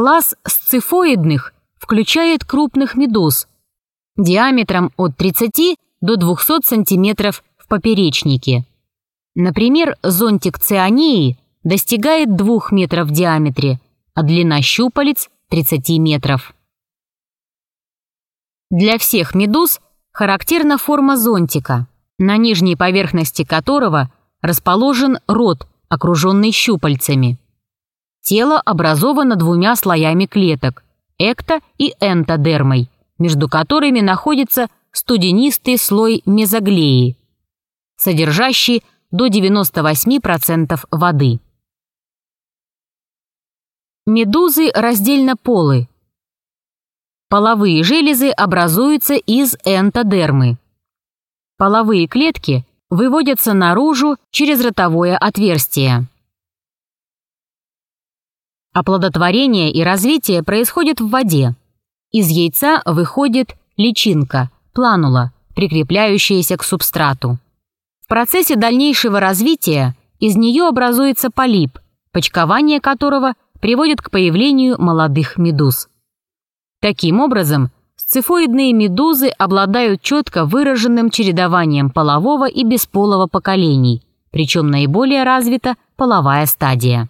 Класс сцифоидных включает крупных медуз диаметром от 30 до 200 см в поперечнике. Например, зонтик циании достигает 2 метров в диаметре, а длина щупалец – 30 метров. Для всех медуз характерна форма зонтика, на нижней поверхности которого расположен рот, окруженный щупальцами. Тело образовано двумя слоями клеток – экто- и энтодермой, между которыми находится студенистый слой мезоглеи, содержащий до 98% воды. Медузы раздельно полы. Половые железы образуются из энтодермы. Половые клетки выводятся наружу через ротовое отверстие. Оплодотворение и развитие происходит в воде. Из яйца выходит личинка, планула, прикрепляющаяся к субстрату. В процессе дальнейшего развития из нее образуется полип, почкование которого приводит к появлению молодых медуз. Таким образом, сцифоидные медузы обладают четко выраженным чередованием полового и бесполого поколений, причем наиболее развита половая стадия.